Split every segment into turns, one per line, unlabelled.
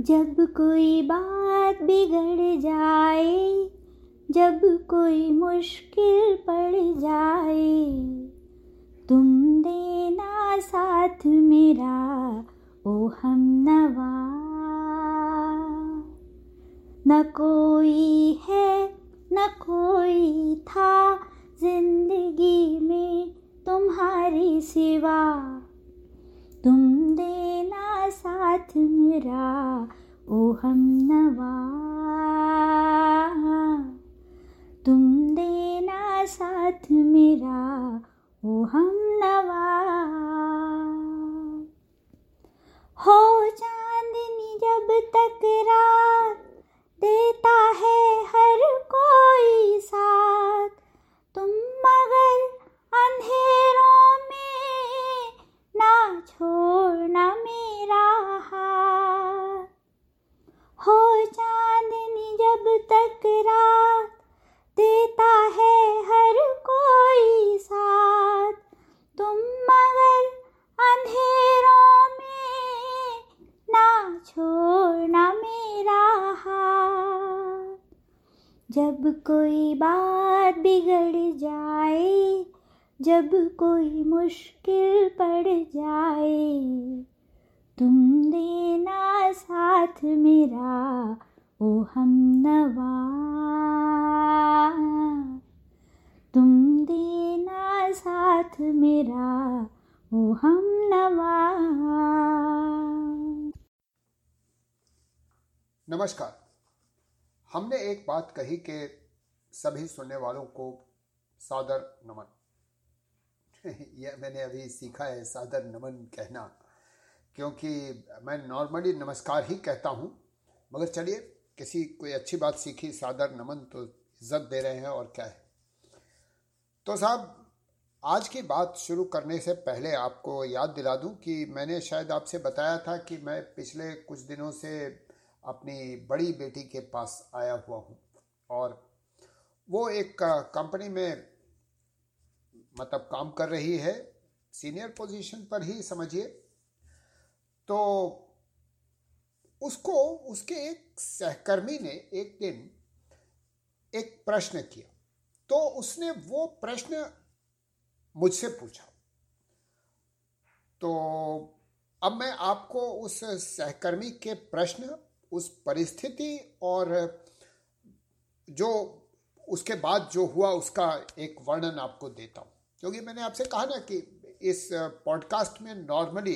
जब कोई बात बिगड़ जाए, जब कोई मुश्किल पड़ जाए, तुम देना साथ मेरा, ओ हम नवा। न कोई है, न कोई था ज़िंदगी में तुम्हारी सिवा। तुम देना साथ मेरा ओ हम नवा। तुम देना साथ मेरा ओ हम नवा। हो चांदनी जब तक रात देता है हर कोई साथ, तुम मगर अंधेरों छोड़ना मेरा हाथ। हो चांदनी जब तक रात देता है हर कोई साथ। तुम मगर अंधेरों में ना छोड़ना मेरा हाथ। जब कोई बात बिगड़ जाए जब कोई मुश्किल पड़ जाए, तुम देना साथ मेरा, ओ हम नवा। तुम देना साथ मेरा, ओ हम नवा।
नमस्कार। हमने एक बात कही कि सभी सुनने वालों को सादर नमन। यह मैंने अभी सीखा है सादर नमन कहना, क्योंकि मैं नॉर्मली नमस्कार ही कहता हूँ, मगर चलिए, किसी कोई अच्छी बात सीखी, सादर नमन तो इज़्ज़त दे रहे हैं और क्या है। तो साहब, आज की बात शुरू करने से पहले आपको याद दिला दूँ कि मैंने शायद आपसे बताया था कि मैं पिछले कुछ दिनों से अपनी बड़ी बेटी के पास आया हुआ हूँ, और वो एक कंपनी में मतलब काम कर रही है सीनियर पोजीशन पर ही समझिए। तो उसको, उसके एक सहकर्मी ने एक दिन एक प्रश्न किया। तो उसने वो प्रश्न मुझसे पूछा। तो अब मैं आपको उस सहकर्मी के प्रश्न, उस परिस्थिति और जो, उसके बाद जो हुआ उसका एक वर्णन आपको देता हूँ। क्योंकि मैंने आपसे कहा ना कि इस पॉडकास्ट में नॉर्मली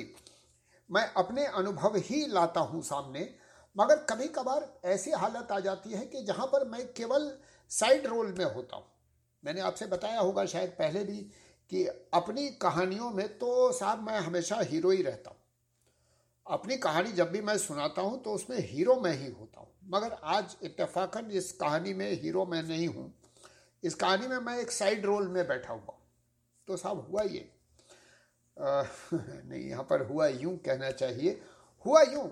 मैं अपने अनुभव ही लाता हूँ सामने, मगर कभी कभार ऐसी हालत आ जाती है कि जहाँ पर मैं केवल साइड रोल में होता हूँ। मैंने आपसे बताया होगा शायद पहले भी कि अपनी कहानियों में तो साहब मैं हमेशा हीरो ही रहता हूँ। अपनी कहानी जब भी मैं सुनाता हूँ तो उसमें हीरो मैं ही होता हूँ। मगर आज इतफाकन इस कहानी में हीरो मैं नहीं हूँ। इस कहानी में मैं एक साइड रोल में बैठा हुआ तो साहब हुआ ये। आ, नहीं यहाँ पर हुआ यूँ कहना चाहिए। हुआ यूँ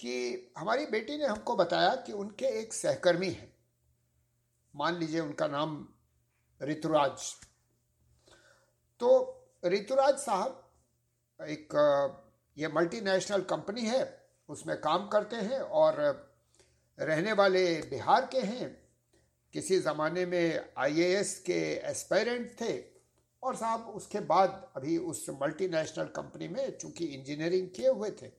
कि हमारी बेटी ने हमको बताया कि उनके एक सहकर्मी हैं। मान लीजिए उनका नाम ऋतुराज। तो ऋतुराज साहब एक ये मल्टीनेशनल कंपनी है उसमें काम करते हैं और रहने वाले बिहार के हैं। किसी ज़माने में आईएएस के एस्पायरेंट थे। और साहब, उसके बाद अभी उस मल्टीनेशनल कंपनी में चूँकि इंजीनियरिंग किए हुए थे,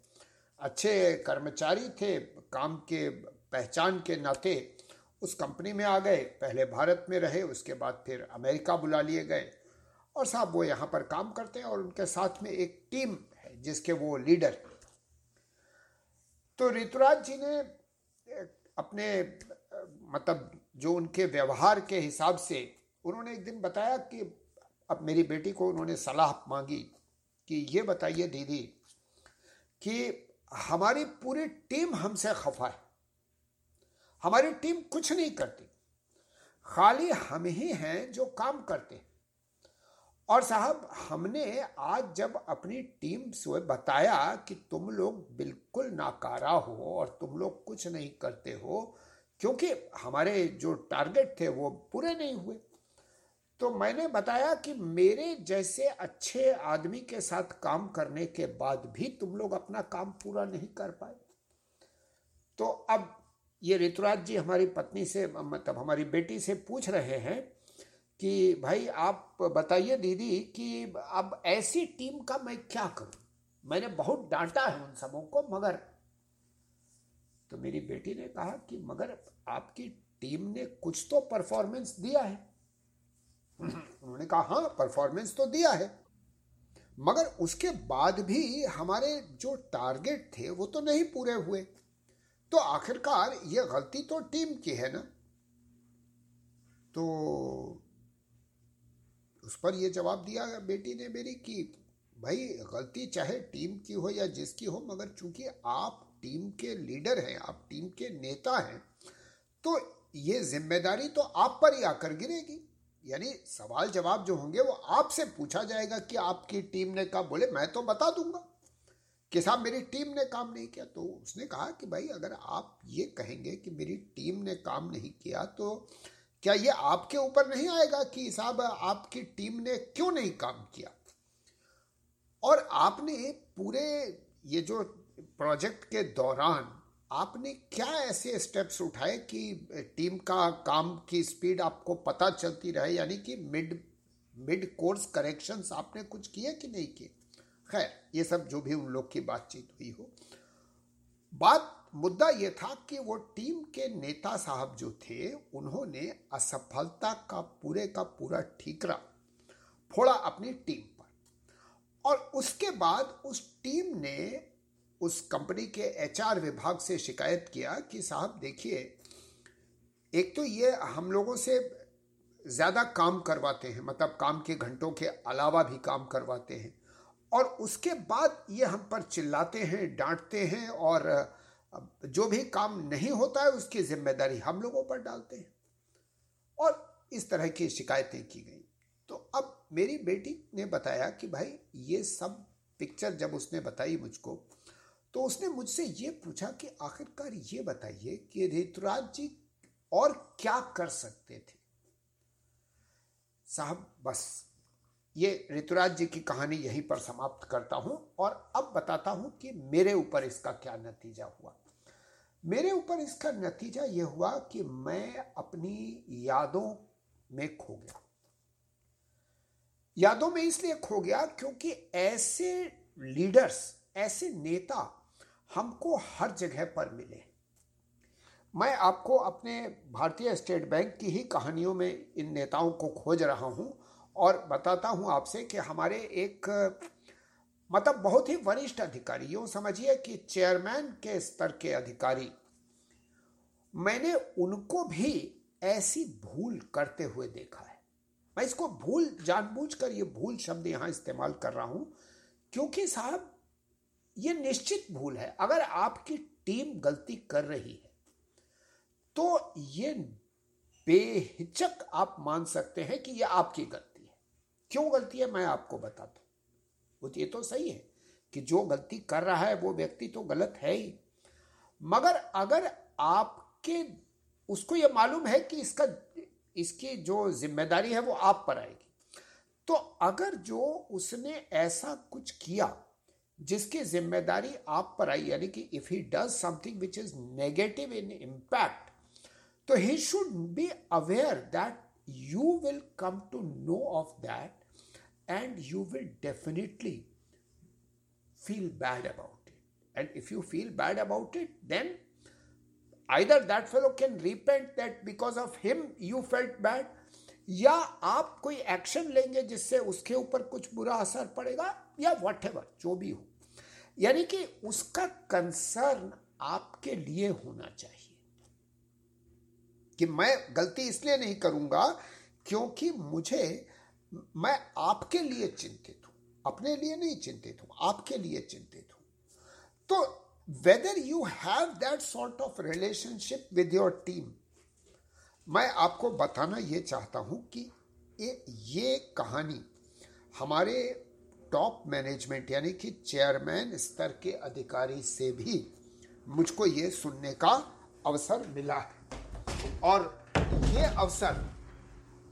अच्छे कर्मचारी थे, काम के, पहचान के नाते उस कंपनी में आ गए, पहले भारत में रहे, उसके बाद फिर अमेरिका बुला लिए गए। और साहब, वो यहाँ पर काम करते हैं और उनके साथ में एक टीम है, जिसके वो लीडर तो ऋतुराज जी ने अपने मतलब जो उनके व्यवहार के हिसाब से उन्होंने एक दिन बताया कि अब मेरी बेटी को उन्होंने सलाह मांगी कि ये बताइए दीदी कि हमारी पूरी टीम हमसे खफा है। हमारी टीम कुछ नहीं करती। खाली हम ही हैं जो काम करते हैं। और साहब, हमने आज जब अपनी टीम से बताया कि तुम लोग बिल्कुल नाकारा हो और तुम लोग कुछ नहीं करते हो, क्योंकि हमारे जो टारगेट थे वो पूरे नहीं हुए। तो मैंने बताया कि मेरे जैसे अच्छे आदमी के साथ काम करने के बाद भी तुम लोग अपना काम पूरा नहीं कर पाए। तो अब ये ऋतुराज जी हमारी पत्नी से मतलब हमारी बेटी से पूछ रहे हैं कि भाई आप बताइए दीदी कि अब ऐसी टीम का मैं क्या करूँ? मैंने बहुत डांटा है उन सबों को, मगर तो मेरी बेटी ने कहा कि मगर आपकी टीम ने कुछ तो परफॉर्मेंस दिया है। उन्होंने कहा हाँ परफॉर्मेंस तो दिया है। मगर उसके बाद भी हमारे जो टारगेट थे, वो तो नहीं पूरे हुए। तो आखिरकार ये गलती तो टीम की है ना? तो उस पर ये जवाब दिया बेटी ने मेरी कि, भाई, गलती चाहे टीम की हो या जिसकी हो, मगर चूँकि आप टीम के लीडर हैं, आप टीम के नेता हैं तो ये ज़िम्मेदारी तो आप पर ही आकर गिरेगी। यानी सवाल जवाब जो होंगे वो आपसे पूछा जाएगा कि आपकी टीम ने कहा। बोले, मैं तो बता दूँगा कि साहब, मेरी टीम ने काम नहीं किया। तो उसने कहा कि, भाई, अगर आप ये कहेंगे कि मेरी टीम ने काम नहीं किया तो क्या ये आपके ऊपर नहीं आएगा कि साहब, आपकी टीम ने क्यों नहीं काम किया? और आपने पूरे ये जो प्रोजेक्ट के दौरान आपने क्या ऐसे स्टेप्स उठाए कि टीम का काम की स्पीड आपको पता चलती रहे? यानी कि मिड मिड कोर्स करेक्शंस आपने कुछ किए कि नहीं किए? खैर, ये सब जो भी उन लोग की बातचीत हुई हो। बात, मुद्दा ये था कि वो टीम के नेता साहब जो थे, उन्होंने असफलता का, पूरे का पूरा ठीकरा फोड़ा अपनी टीम पर। और उसके बाद उस टीम ने उस कंपनी के एचआर विभाग से शिकायत किया कि साहब देखिए, एक तो ये हम लोगों से ज़्यादा काम करवाते हैं मतलब काम के घंटों के अलावा भी काम करवाते हैं। और उसके बाद ये हम पर चिल्लाते हैं, डांटते हैं और जो भी काम नहीं होता है उसकी ज़िम्मेदारी हम लोगों पर डालते हैं। और इस तरह की शिकायतें की गई। तो अब मेरी बेटी ने बताया कि भाई ये सब पिक्चर जब उसने बताई मुझको तो उसने मुझसे ये पूछा कि आखिरकार ये बताइए कि ऋतुराज जी और क्या कर सकते थे? साहब, बस ये ऋतुराज जी की कहानी यहीं पर समाप्त करता हूँ और अब बताता हूँ कि मेरे ऊपर इसका क्या नतीजा हुआ। मेरे ऊपर इसका नतीजा यह हुआ कि मैं अपनी यादों में खो गया। यादों में इसलिए खो गया क्योंकि ऐसे लीडर्स, ऐसे नेता हमको हर जगह पर मिले। मैं आपको अपने भारतीय स्टेट बैंक की ही कहानियों में इन नेताओं को खोज रहा हूँ और बताता हूँ आपसे कि हमारे एक मतलब बहुत ही वरिष्ठ अधिकारी, यूँ समझिए कि चेयरमैन के स्तर के अधिकारी, मैंने उनको भी ऐसी भूल करते हुए देखा है। मैं इसको भूल, जानबूझकर ये भूल शब्द यहाँ इस्तेमाल कर रहा हूँ, क्योंकि साहब ये निश्चित भूल है। अगर आपकी टीम गलती कर रही है तो ये बेहिचक आप मान सकते हैं कि यह आपकी गलती है। क्यों गलती है मैं आपको बताता हूँ। ये तो सही है कि जो गलती कर रहा है वो व्यक्ति तो गलत है ही। मगर अगर आपके, उसको ये मालूम है कि इसका, इसकी जो ज़िम्मेदारी है वो आप पर आएगी। तो अगर जो उसने ऐसा कुछ किया जिसकी ज़िम्मेदारी आप पर आई यानी कि if he does something which is negative in impact तो he should be aware that you will come to know of that and you will definitely feel bad about it and if you feel bad about it then either that fellow can repent that because of him you felt bad, या आप कोई action लेंगे जिससे उसके ऊपर कुछ बुरा असर पड़ेगा या वट जो भी हो। यानी कि उसका कंसर्न आपके लिए होना चाहिए। कि मैं गलती इसलिए नहीं करूँगा क्योंकि मुझे, मैं आपके लिए चिंतित हूँ, अपने लिए नहीं चिंतित हूँ, आपके लिए चिंतित हूँ। तो whether you have that sort of relationship with your team मैं आपको बताना यह चाहता हूँ कि ये कहानी हमारे टॉप मैनेजमेंट, यानी कि चेयरमैन स्तर के अधिकारी से भी मुझको ये सुनने का अवसर मिला है। और ये अवसर,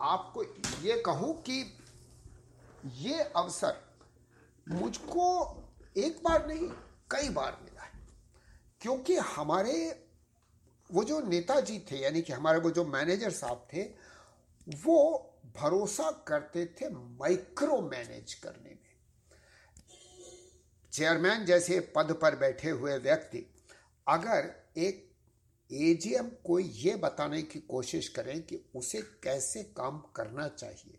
आपको ये कहूँ कि ये अवसर मुझको एक बार नहीं, कई बार मिला है। क्योंकि हमारे वो जो नेताजी थे, यानी कि हमारे वो जो मैनेजर साहब थे, वो भरोसा करते थे माइक्रो मैनेज करने चेयरमैन जैसे पद पर बैठे हुए व्यक्ति, अगर एक एजीएम को ये बताने की कोशिश करें कि उसे कैसे काम करना चाहिए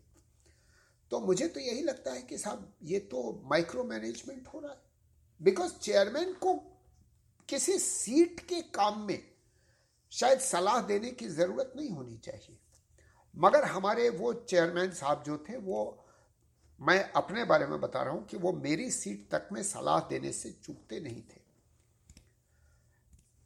तो मुझे तो यही लगता है कि साहब, ये तो माइक्रो मैनेजमेंट हो रहा है। बिकॉज़ चेयरमैन को किसी सीट के काम में शायद सलाह देने की ज़रूरत नहीं होनी चाहिए। मगर हमारे वो चेयरमैन साहब जो थे, वो मैं अपने बारे में बता रहा हूँ कि वो मेरी सीट तक में सलाह देने से चूकते नहीं थे।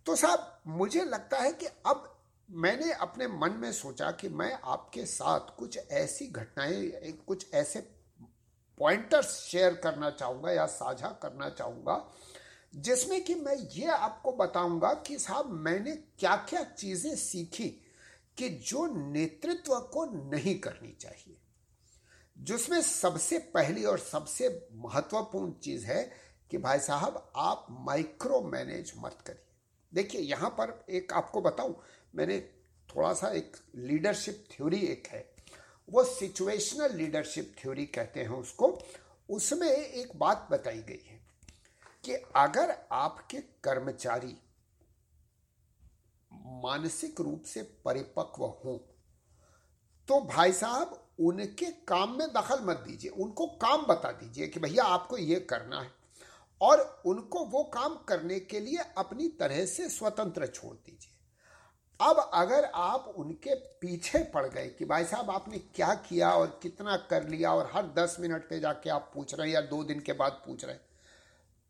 तो साहब, मुझे लगता है कि अब मैंने अपने मन में सोचा कि मैं आपके साथ कुछ ऐसी घटनाएँ कुछ ऐसे पॉइंटर्स शेयर करना चाहूँगा या साझा करना चाहूँगा, जिसमें कि मैं ये आपको बताऊँगा कि साहब, मैंने क्या क्या चीज़ें सीखी कि जो नेतृत्व को नहीं करनी चाहिए। जिसमें सबसे पहली और सबसे महत्वपूर्ण चीज़ है कि भाई साहब, आप माइक्रो मैनेज मत करिए। देखिए, यहाँ पर एक आपको बताऊँ, मैंने थोड़ा सा एक लीडरशिप थ्योरी एक है। वो सिचुएशनल लीडरशिप थ्योरी कहते हैं उसको। उसमें एक बात बताई गई है कि अगर आपके कर्मचारी मानसिक रूप से परिपक्व हों तो भाई साहब, उनके काम में दखल मत दीजिए। उनको काम बता दीजिए कि भैया आपको ये करना है। और उनको वो काम करने के लिए अपनी तरह से स्वतंत्र छोड़ दीजिए। अब अगर आप उनके पीछे पड़ गए कि भाई साहब, आपने क्या किया और कितना कर लिया और हर दस मिनट पे जाके आप पूछ रहे हैं या दो दिन के बाद पूछ रहे हैं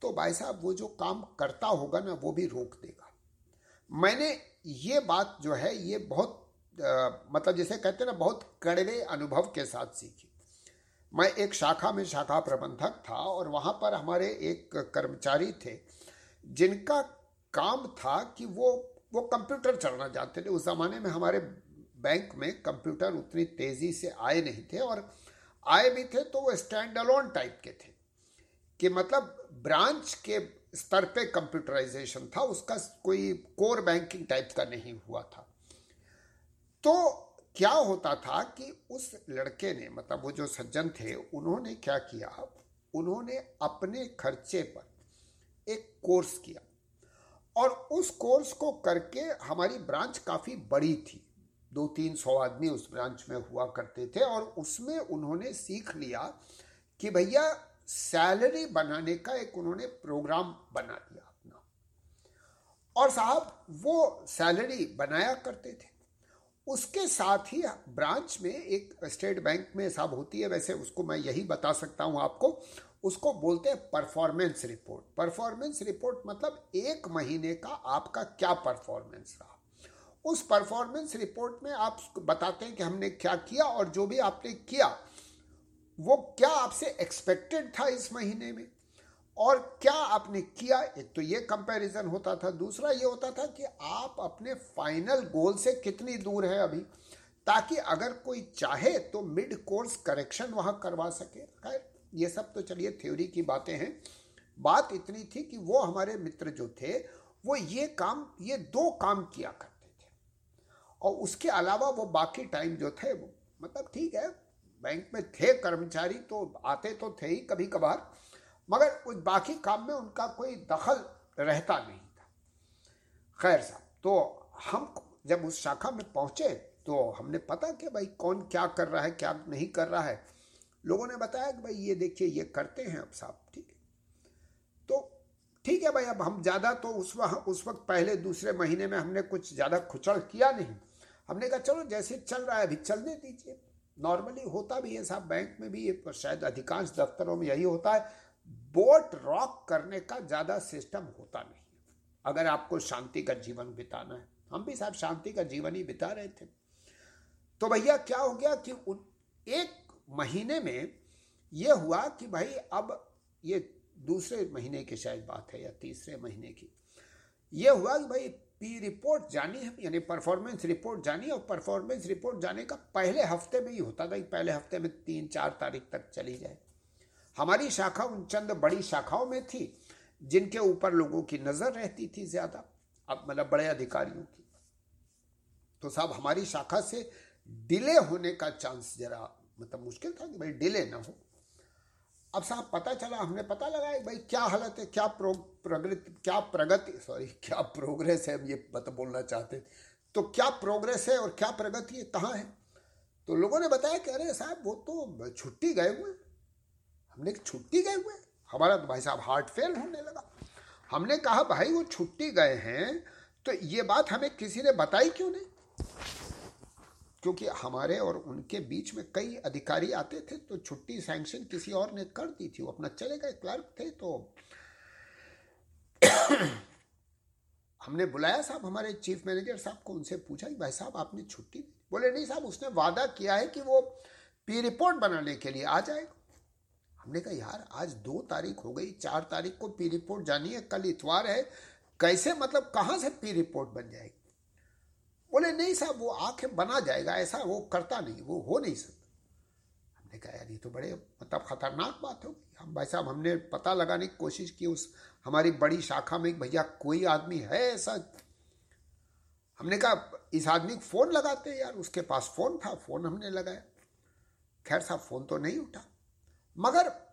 तो भाई साहब, वो जो काम करता होगा ना, वो भी रोक देगा। मैंने ये बात जो है, ये बहुत मतलब जैसे कहते हैं ना, बहुत कड़वे अनुभव के साथ सीखी। मैं एक शाखा में शाखा प्रबंधक था और वहाँ पर हमारे एक कर्मचारी थे, जिनका काम था कि वो वो कंप्यूटर चलना जानते थे। उस ज़माने में हमारे बैंक में कंप्यूटर उतनी तेज़ी से आए नहीं थे और आए भी थे तो वो स्टैंड अलोन टाइप के थे। कि मतलब ब्रांच के स्तर पे कंप्यूटराइजेशन था, उसका कोई कोर बैंकिंग टाइप का नहीं हुआ था। तो क्या होता था कि उस लड़के ने मतलब वो जो सज्जन थे, उन्होंने क्या किया? उन्होंने अपने खर्चे पर एक कोर्स किया। और उस कोर्स को करके हमारी ब्रांच काफ़ी बड़ी थी। दो तीन सौ आदमी उस ब्रांच में हुआ करते थे और उसमें उन्होंने सीख लिया कि भैया, सैलरी बनाने का एक उन्होंने प्रोग्राम बना दिया अपना। और साहब, वो सैलरी बनाया करते थे। उसके साथ ही ब्रांच में एक स्टेट बैंक में साहब होती है, वैसे उसको मैं यही बता सकता हूँ आपको। उसको बोलते हैं परफॉर्मेंस रिपोर्ट परफॉर्मेंस रिपोर्ट मतलब एक महीने का आपका क्या परफॉर्मेंस रहा। उस परफॉर्मेंस रिपोर्ट में आप बताते हैं कि हमने क्या किया और जो भी आपने किया, वो क्या आपसे एक्सपेक्टेड था इस महीने में? और क्या आपने किया? एक तो ये कंपैरिजन होता था, दूसरा ये होता था कि आप अपने फाइनल गोल से कितनी दूर है अभी? ताकि अगर कोई चाहे तो मिड कोर्स करेक्शन वहाँ करवा सके। खैर, ये सब तो चलिए थ्योरी की बातें हैं। बात इतनी थी कि वो हमारे मित्र जो थे, वो ये काम, ये दो काम किया करते थे। और उसके अलावा वो बाकी टाइम जो थे, वो मतलब ठीक है बैंक में थे कर्मचारी तो आते तो थे ही कभी कभार मगर उस बाकी काम में उनका कोई दखल रहता नहीं था। खैर साहब तो हम जब उस शाखा में पहुँचे तो हमने पता कि भाई कौन क्या कर रहा है, क्या नहीं कर रहा है। लोगों ने बताया कि भाई ये देखिए, ये करते हैं अब साहब, ठीक है। तो ठीक है भाई, अब हम ज़्यादा तो उस वक्त उस वक्त पहले दूसरे महीने में हमने कुछ ज़्यादा खुचड़ किया नहीं। हमने कहा, चलो जैसे चल रहा है, अभी चलने दीजिए। नॉर्मली होता भी है साहब, बैंक में भी ये शायद अधिकांश दफ्तरों में यही होता है। बोट रॉक करने का ज़्यादा सिस्टम होता नहीं। अगर आपको शांति का जीवन बिताना है, हम भी साहब शांति का जीवन ही बिता रहे थे। तो भैया, क्या हो गया कि उन एक महीने में ये हुआ कि भाई, अब ये दूसरे महीने की शायद बात है या तीसरे महीने की, ये हुआ कि भाई, पी रिपोर्ट जानी है, यानी परफॉर्मेंस रिपोर्ट जानी और परफॉर्मेंस रिपोर्ट जाने का पहले हफ़्ते में ही होता था कि पहले हफ़्ते में तीन चार तारीख तक चली जाए। हमारी शाखा उन चंद बड़ी शाखाओं में थी, जिनके ऊपर लोगों की नज़र रहती थी ज़्यादा, अब मतलब बड़े अधिकारियों की। तो साहब, हमारी शाखा से डिले होने का चांस जरा मतलब मुश्किल था कि भाई डिले ना हो। अब साहब पता चला, हमने पता लगाया भाई क्या हालत है, क्या प्रो, प्रगति, क्या प्रगति सॉरी क्या प्रोग्रेस है, हम ये मतलब बोलना चाहते। तो क्या प्रोग्रेस है और क्या प्रगति है, कहाँ है? तो लोगों ने बताया कि अरे साहब, वो तो छुट्टी गए हुए हमने छुट्टी गए हुए हमारा तो भाई साहब हार्ट फेल होने लगा। हमने कहा, भाई, वो छुट्टी गए हैं तो ये बात हमें किसी ने बताई क्यों नहीं? क्योंकि हमारे और उनके बीच में कई अधिकारी आते थे तो छुट्टी सैंक्शन किसी और ने कर दी थी। वो अपना चले गए क्लर्क थे तो हमने बुलाया साहब, हमारे चीफ मैनेजर साहब को उनसे पूछा कि भाई साहब, आपने छुट्टी बोले, नहीं साहब, उसने वादा किया है कि वो पी रिपोर्ट बनाने के लिए आ जाएगा। हमने कहा, यार, आज दो तारीख हो गई, चार तारीख को पी रिपोर्ट जानी है, कल इतवार है, कैसे मतलब कहाँ से पी रिपोर्ट बन जाएगी? बोले, नहीं साहब, वो आके बना जाएगा, ऐसा वो करता नहीं, वो हो नहीं सकता। हमने कहा, यार, ये तो बड़े मतलब खतरनाक बात होगी हम भाई साहब, हमने पता लगाने की कोशिश की, उस हमारी बड़ी शाखा में भैया, कोई आदमी है ऐसा? हमने कहा, इस आदमी को फ़ोन लगाते यार, उसके पास फ़ोन था, फ़ोन हमने लगाया। खैर साहब, फ़ोन तो नहीं उठा। मगर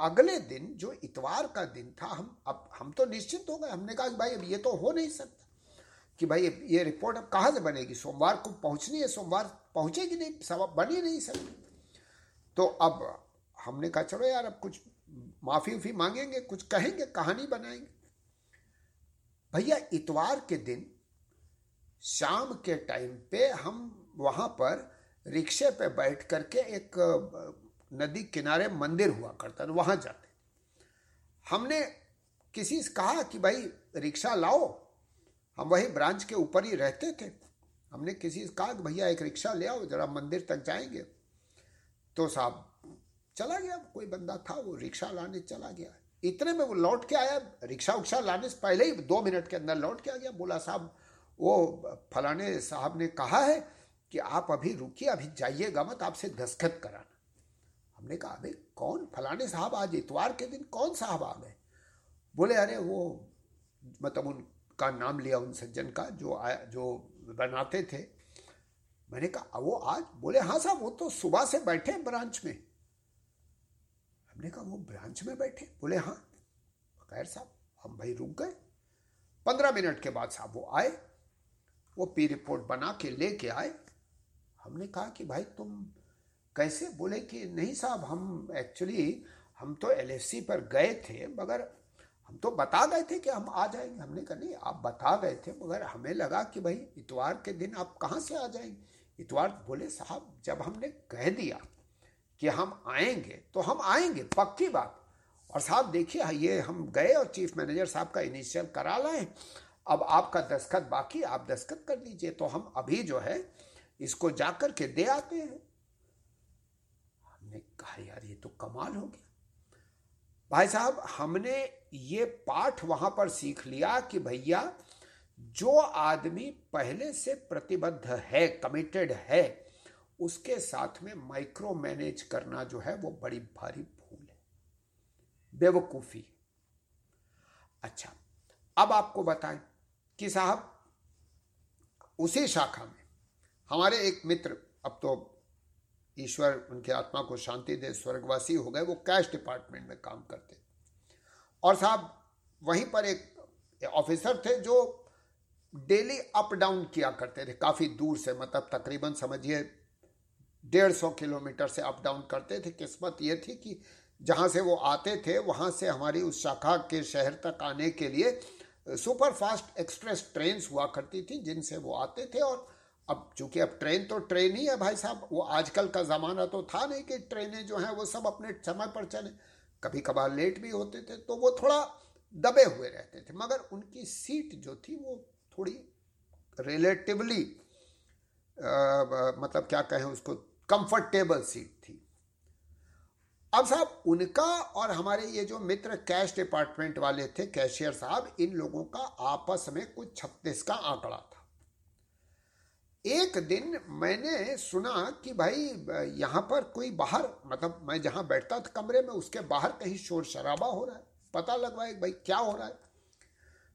अगले दिन, जो इतवार का दिन था, हम अब, हम तो निश्चित हो गए। हमने कहा कि भाई, अब ये तो हो नहीं सकता। कि भाई ये रिपोर्ट अब कहाँ से बनेगी? सोमवार को पहुँचनी है, सोमवार पहुँचेगी नहीं, सब बन ही नहीं सकती। तो अब हमने कहा, चलो यार, अब कुछ माफ़ी उफी मांगेंगे, कुछ कहेंगे, कहानी बनाएँगे। भैया, इतवार के दिन, शाम के टाइम पे हम वहाँ पर रिक्शे पे बैठ करके एक नदी किनारे मंदिर हुआ करता था, वहाँ जाते हमने किसी से कहा कि भाई, रिक्शा लाओ, हम वही ब्रांच के ऊपर ही रहते थे। हमने किसी से कहा कि भैया, एक रिक्शा ले आओ, जरा मंदिर तक जाएँगे। तो साहब, चला गया, कोई बंदा था, वो रिक्शा लाने चला गया। इतने में वो लौट के आया, रिक्शा उक्शा लाने से पहले ही दो मिनट के अंदर लौट के आ गया। बोला, साहब, वो फलाने साहब ने कहा है कि आप अभी रुकिए, अभी जाइएगा मत, आपसे दस्खत कराना। हमने कहा अभी कौन? फलाने साहब आज इतवार के दिन कौन साहब आ गए? बोले, अरे, वो मतलब उन का नाम लिया, उन सज्जन का, जो आया, जो बनाते थे। मैंने कहा वो आज? बोले हाँ साहब, वो तो सुबह से बैठे ब्रांच में। हमने कहा, वो ब्रांच में बैठे? बोले हाँ। खैर साहब, हम भाई रुक गए। पंद्रह मिनट के बाद साहब वो आए, वो पी रिपोर्ट बना के लेके आए। हमने कहा कि, भाई, तुम कैसे बोले कि नहीं साहब, हम एक्चुअली हम तो एलएफसी पर गए थे, मगर हम तो बता गए थे कि हम आ जाएँगे। हमने कहा, नहीं, आप बता गए थे, मगर हमें लगा कि भाई इतवार के दिन आप कहाँ से आ जाएँगे? इतवार बोले, साहब, जब हमने कह दिया कि हम आएँगे तो हम आएँगे, पक्की बात। और साहब, देखिए, ये हम गए और चीफ मैनेजर साहब का इनिशियल करा लाए। अब आपका दस्खत बाकी, आप दस्खत कर दीजिए तो हम अभी जो है, इसको जाकर के दे आते हैं। हमने कहा, यार, ये तो कमाल हो गया। भाई साहब, हमने ये पाठ वहाँ पर सीख लिया कि भैया, जो आदमी पहले से प्रतिबद्ध है कमिटेड है, उसके साथ में माइक्रो मैनेज करना जो है, वो बड़ी भारी भूल है। बेवकूफ़ी। अच्छा अब आपको बताएँ कि साहब, उसी शाखा में हमारे एक मित्र, अब तो ईश्वर उनके आत्मा को शांति दे, स्वर्गवासी हो गए, वो कैश डिपार्टमेंट में काम करते और साहब, वहीं पर एक ऑफिसर थे जो डेली अप डाउन किया करते थे, काफ़ी दूर से मतलब तकरीबन समझिए डेढ़ सौ किलोमीटर से अप डाउन करते थे। किस्मत ये थी कि जहाँ से वो आते थे, वहाँ से हमारी उस शाखा के शहर तक आने के लिए सुपर फास्ट एक्सप्रेस ट्रेन हुआ करती थी, जिनसे वो आते थे और अब चूँकि अब ट्रेन तो ट्रेन ही है भाई साहब, वो आजकल का ज़माना तो था नहीं कि ट्रेनें जो हैं वो सब अपने समय पर चले। कभी कभार लेट भी होते थे तो वो थोड़ा दबे हुए रहते थे, मगर उनकी सीट जो थी वो थोड़ी रिलेटिवली मतलब क्या कहें उसको कंफर्टेबल सीट थी। अब साहब उनका और हमारे ये जो मित्र कैश डिपार्टमेंट वाले थे कैशियर साहब, इन लोगों का आपस में कुछ छत्तीस का आंकड़ा एक दिन मैंने सुना कि भाई, यहाँ पर कोई बाहर मतलब मैं जहाँ बैठता था कमरे में, उसके बाहर कहीं शोर शराबा हो रहा है। पता लगवाए भाई क्या हो रहा है?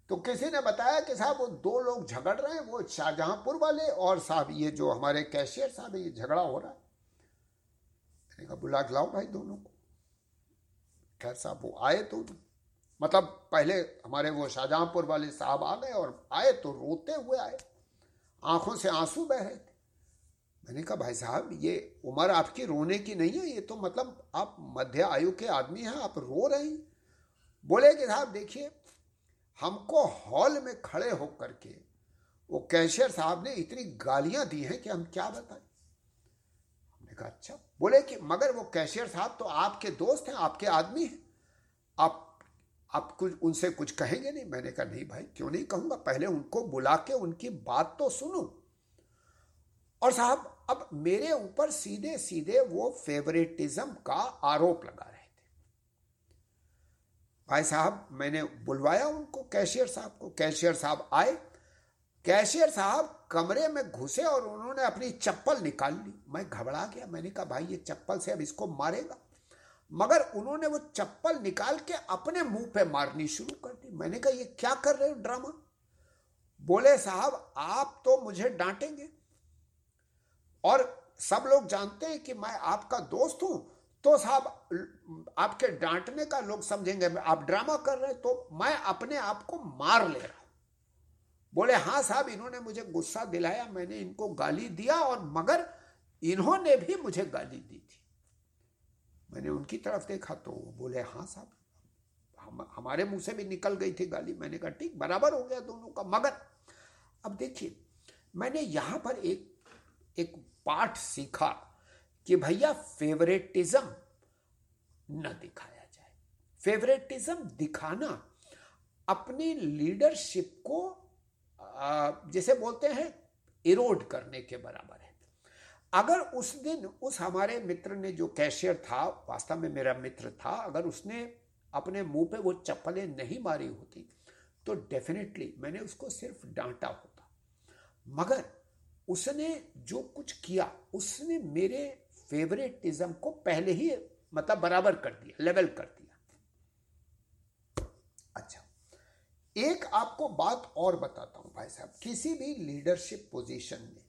तो किसी ने बताया कि साहब, वो दो लोग झगड़ रहे हैं, वो शाहजहांपुर वाले और साहब, ये जो हमारे कैशियर साहब ये झगड़ा हो रहा है। मैंने कहा, बुला लाओ भाई दोनों को। खैर साहब, वो आए तो मतलब पहले हमारे वो शाहजहांपुर वाले साहब आ गए और आए तो रोते हुए आए। आँखों से आँसू बह रहे थे। मैंने कहा, भाई साहब, ये उम्र आपकी रोने की नहीं है, ये तो मतलब आप मध्य आयु के आदमी हैं, आप रो रहे हैं। बोले कि, साहब, देखिए, हमको हॉल में खड़े होकर के वो कैशियर साहब ने इतनी गालियाँ दी हैं कि हम क्या बताएँ? हमने कहा अच्छा। बोले कि, मगर वो कैशियर साहब तो आपके दोस्त हैं, आपके आदमी हैं। आप आप कुछ, उनसे कुछ कहेंगे नहीं? मैंने कहा, नहीं भाई, क्यों नहीं कहूँगा? पहले उनको बुला के उनकी बात तो सुनो। और साहब, अब मेरे ऊपर सीधे सीधे वो फेवरेटिज्म का आरोप लगा रहे थे। भाई साहब, मैंने बुलवाया उनको, कैशियर साहब को। कैशियर साहब आए, कैशियर साहब कमरे में घुसे और उन्होंने अपनी चप्पल निकाल ली। मैं घबरा गया। मैंने कहा, भाई, ये चप्पल से अब इसको मारेगा? मगर उन्होंने वो चप्पल निकाल के अपने मुँह पे मारनी शुरू कर दी। मैंने कहा, ये क्या कर रहे हो ड्रामा? बोले, साहब, आप तो मुझे डांटेंगे। और सब लोग जानते हैं कि मैं आपका दोस्त हूँ। तो साहब, आपके डांटने का लोग समझेंगे। आप ड्रामा कर रहे हैं तो मैं अपने आप को मार ले रहा हूँ। बोले हाँ साहब, इन्होंने मुझे गुस्सा दिलाया। मैंने इनको गाली दिया और मगर इन्होंने भी मुझे गाली दी थी। मैंने उनकी तरफ़ देखा तो वो बोले हाँ साहब, हम, हमारे मुँह से भी निकल गई थी गाली। मैंने कहा, ठीक, बराबर हो गया दोनों का, मगर अब देखिए, मैंने यहाँ पर एक एक पाठ सीखा कि भैया फेवरेटिज्म न दिखाया जाए। फेवरेटिज्म दिखाना अपनी लीडरशिप को जैसे बोलते हैं, इरोड करने के बराबर है। अगर उस दिन उस हमारे मित्र ने जो कैशियर था, वास्तव में मेरा मित्र था, अगर उसने अपने मुँह पे वो चप्पलें नहीं मारी होती तो डेफिनेटली मैंने उसको सिर्फ़ डांटा होता। मगर उसने जो कुछ किया, उसने मेरे फेवरेटिज्म को पहले ही मतलब बराबर कर दिया लेवल कर दिया। अच्छा एक आपको बात और बताता हूँ भाई साहब, किसी भी लीडरशिप पोजीशन में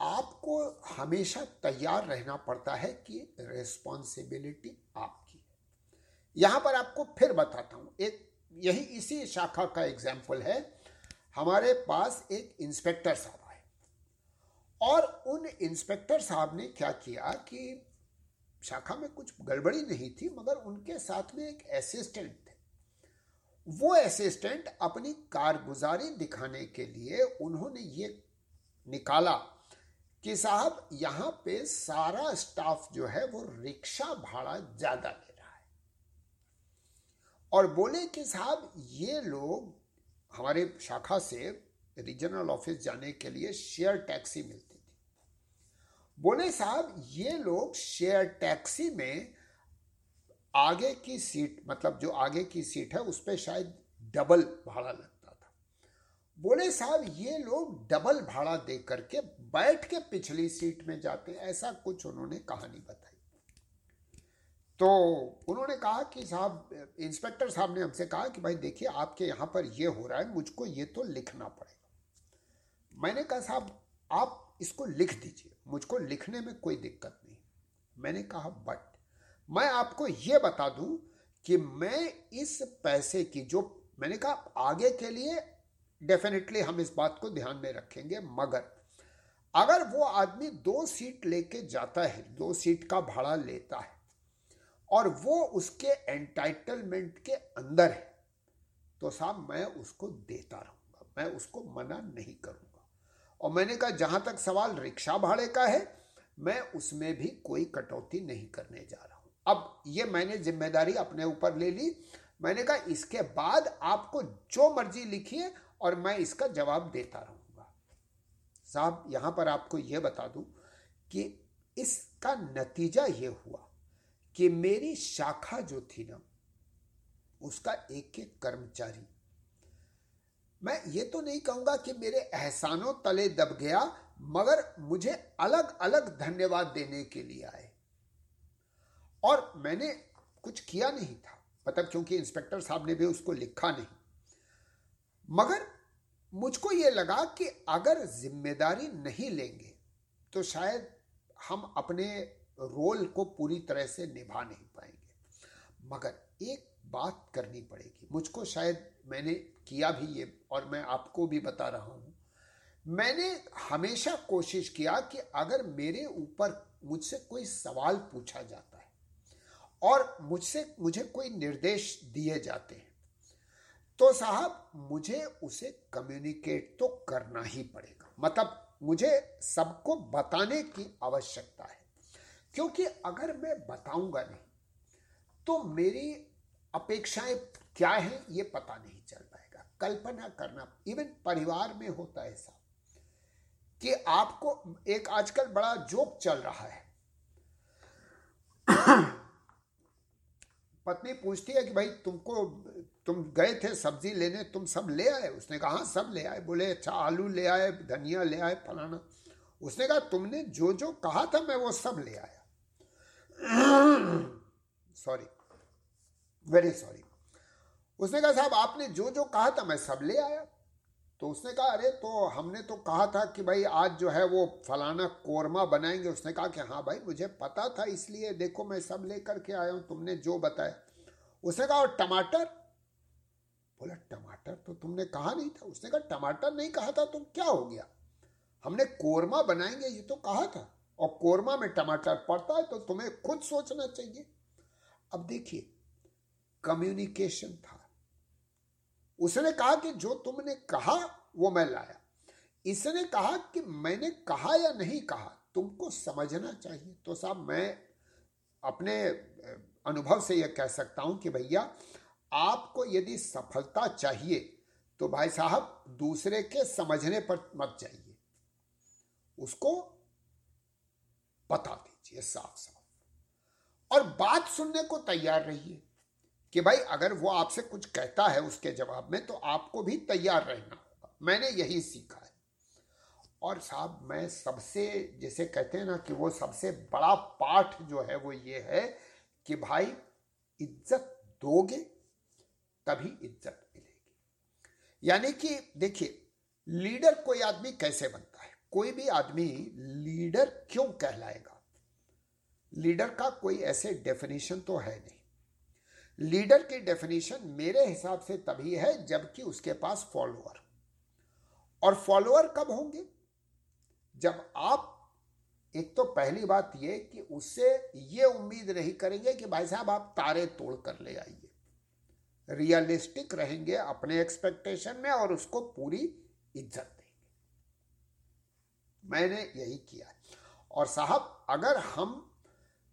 आपको हमेशा तैयार रहना पड़ता है कि रिस्पॉन्सिबिलिटी आपकी है। यहाँ पर आपको फिर बताता हूँ। एक, यही इसी शाखा का एग्ज़ाम्पल है। हमारे पास एक इंस्पेक्टर साहब आए। और उन इंस्पेक्टर साहब ने क्या किया कि शाखा में कुछ गड़बड़ी नहीं थी, मगर उनके साथ में एक असिस्टेंट थे। वो असिस्टेंट अपनी कारगुजारी दिखाने के लिए उन्होंने ये निकाला कि साहब, यहाँ पे सारा स्टाफ जो है वो रिक्शा भाड़ा ज़्यादा ले रहा है। और बोले कि साहब, ये लोग हमारे शाखा से रीजनल ऑफ़िस जाने के लिए शेयर टैक्सी मिलती थी। बोले, साहब, ये लोग शेयर टैक्सी में आगे की सीट मतलब जो आगे की सीट है, उस पर शायद डबल भाड़ा लगता था। बोले, साहब, ये लोग डबल भाड़ा दे करके बैठ के पिछली सीट में जाते ऐसा कुछ उन्होंने कहानी बताई। तो उन्होंने कहा कि साहब, इंस्पेक्टर साहब ने हमसे कहा कि भाई देखिए, आपके यहाँ पर ये हो रहा है, मुझको ये तो लिखना पड़ेगा। मैंने कहा, साहब, आप इसको लिख दीजिए, मुझको लिखने में कोई दिक्कत नहीं। मैंने कहा, बट, मैं आपको ये बता दूँ कि मैं इस पैसे की जो, मैंने कहा, आगे के लिए डेफिनेटली हम इस बात को ध्यान में रखेंगे, मगर अगर वो आदमी दो सीट लेके जाता है, दो सीट का भाड़ा लेता है, और वो उसके एंटाइटलमेंट के अंदर है तो साहब मैं उसको देता रहूँगा, मैं उसको मना नहीं करूँगा। और मैंने कहा, जहाँ तक सवाल रिक्शा भाड़े का है, मैं उसमें भी कोई कटौती नहीं करने जा रहा हूँ। अब ये मैंने ज़िम्मेदारी अपने ऊपर ले ली। मैंने कहा, इसके बाद आपको जो मर्ज़ी लिखिए और मैं इसका जवाब देता रहूँगा साहब, यहाँ पर आपको यह बता दूँ कि इसका नतीजा यह हुआ कि मेरी शाखा जो थी ना, उसका एक एक कर्मचारी, मैं ये तो नहीं कहूँगा कि मेरे एहसानों तले दब गया, मगर मुझे अलग अलग धन्यवाद देने के लिए आए। और मैंने कुछ किया नहीं था मतलब क्योंकि इंस्पेक्टर साहब ने भी उसको लिखा नहीं। मगर मुझको ये लगा कि अगर ज़िम्मेदारी नहीं लेंगे तो शायद हम अपने रोल को पूरी तरह से निभा नहीं पाएँगे। मगर एक बात करनी पड़ेगी। मुझको शायद मैंने किया भी ये, और मैं आपको भी बता रहा हूँ। मैंने हमेशा कोशिश किया कि अगर मेरे ऊपर मुझसे कोई सवाल पूछा जाता है, और मुझसे, मुझे कोई निर्देश दिए जाते हैं तो साहब, मुझे उसे कम्युनिकेट तो करना ही पड़ेगा। मतलब मुझे सबको बताने की आवश्यकता है। क्योंकि अगर मैं बताऊँगा नहीं तो मेरी अपेक्षाएँ क्या है, ये पता नहीं चल पाएगा। कल्पना करना इवन परिवार में होता है ऐसा कि आपको एक आजकल बड़ा जोक चल रहा है। पत्नी पूछती है कि भाई, तुमको तुम गए थे सब्ज़ी लेने तुम सब ले आए? उसने कहा हाँ, सब ले आए। बोले अच्छा आलू ले आए धनिया ले आए फलाना। उसने कहा तुमने जो जो कहा था मैं वो सब ले आया। सॉरी वेरी सॉरी उसने कहा साहब आपने जो जो कहा था मैं सब ले आया। तो उसने कहा अरे तो हमने तो कहा था कि भाई आज जो है वो फलाना कोरमा बनाएँगे। उसने कहा कि हाँ भाई मुझे पता था इसलिए देखो मैं सब लेकर के आया हूँ तुमने जो बताया। उसने कहा और टमाटर? बोला, टमाटर तो तुमने कहा नहीं था। उसने कहा, टमाटर नहीं कहा था तो क्या हो गया? हमने कोरमा बनाएँगे, ये तो कहा था। और कोरमा में टमाटर पड़ता है तो तुम्हें खुद सोचना चाहिए। अब देखिए कम्युनिकेशन था। उसने कहा कि जो तुमने कहा, वो मैं लाया। इसने कहा कि मैंने कहा या नहीं कहा, तुमको समझना चाहिए। तो साहब, मैं अपने अनुभव से यह कह सकता हूँ कि भैया आपको यदि सफलता चाहिए तो भाई साहब दूसरे के समझने पर मत जाइए। उसको बता दीजिए साफ़ साफ़ और बात सुनने को तैयार रहिए कि भाई अगर वो आपसे कुछ कहता है उसके जवाब में तो आपको भी तैयार रहना होगा। मैंने यही सीखा है। और साहब मैं सबसे, जैसे कहते हैं ना कि वो सबसे बड़ा पाठ जो है, वो ये है कि भाई इज़्ज़त दोगे तभी इज़्ज़त मिलेगी। यानी कि देखिए, लीडर कोई आदमी कैसे बनता है? कोई भी आदमी लीडर क्यों कहलाएगा? लीडर का कोई ऐसे डेफिनेशन तो है नहीं। लीडर की डेफिनेशन मेरे हिसाब से तभी है जबकि उसके पास फॉलोअर। और फॉलोअर कब होंगे? जब आप, एक तो पहली बात यह कि उससे ये उम्मीद नहीं करेंगे कि भाई साहब आप तारे तोड़ कर ले आइए। रियलिस्टिक रहेंगे अपने एक्सपेक्टेशन में और उसको पूरी इज़्ज़त देंगे। मैंने यही किया। और साहब, अगर हम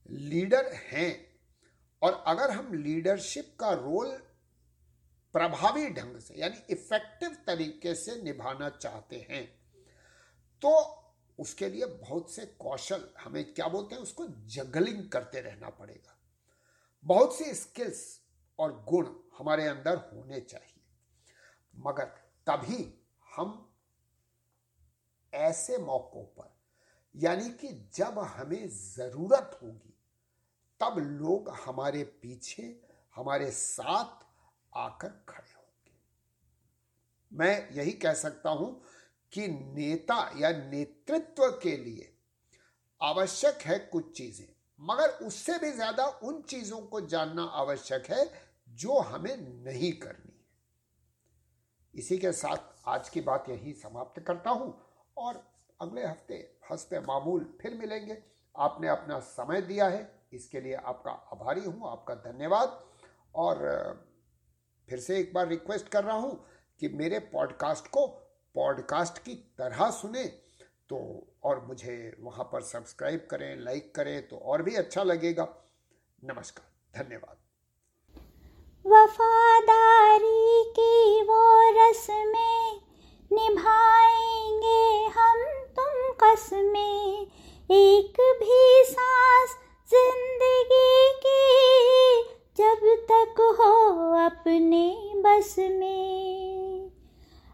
लीडर हैं और अगर हम लीडरशिप का रोल प्रभावी ढंग से, यानी इफ़ेक्टिव तरीके से निभाना चाहते हैं तो उसके लिए बहुत से कौशल, हमें क्या बोलते हैं, उसको जगलिंग करते रहना पड़ेगा। बहुत सी स्किल्स और गुण हमारे अंदर होने चाहिए। मगर तभी हम ऐसे मौकों पर, यानी कि जब हमें ज़रूरत होगी, तब लोग हमारे पीछे, हमारे साथ आकर खड़े होंगे। मैं यही कह सकता हूँ कि नेता या नेतृत्व के लिए आवश्यक है कुछ चीज़ें, मगर उससे भी ज़्यादा उन चीज़ों को जानना आवश्यक है जो हमें नहीं करनी है। इसी के साथ आज की बात यही समाप्त करता हूँ और अगले हफ़्ते हंसपे मामूल फिर मिलेंगे। आपने अपना समय दिया है, इसके लिए आपका आभारी हूँ, आपका धन्यवाद। और फिर से एक बार रिक्वेस्ट कर रहा हूँ कि मेरे पॉडकास्ट को पॉडकास्ट की तरह सुने। तो और मुझे वहाँ पर सब्सक्राइब करें, लाइक करें तो और भी अच्छा लगेगा। नमस्कार, धन्यवाद।
वफादारी की वो रस्में निभाएँगे हम तुम कसमें एक भी सांस ज़िंदगी की जब तक हो अपने बस में।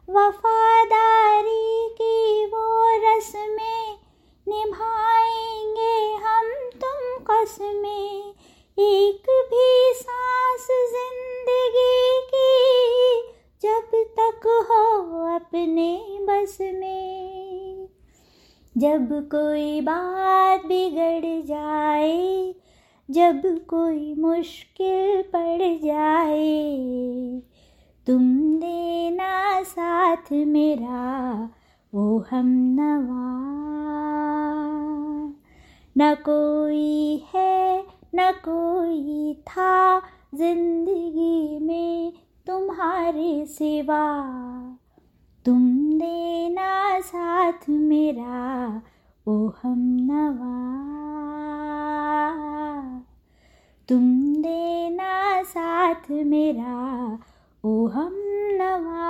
वफादारी की वो रस्में निभाएँगे हम तुम कसमें एक भी सांस ज़िंदगी अपने बस में। जब कोई बात बिगड़ जाए, जब कोई मुश्किल पड़ जाए तुम देना साथ मेरा, वो हम नवा। न कोई है, न कोई था ज़िंदगी में तुम्हारे सिवा। तुम देना साथ मेरा ओ हम नवा। तुम देना साथ मेरा ओ हम नवा।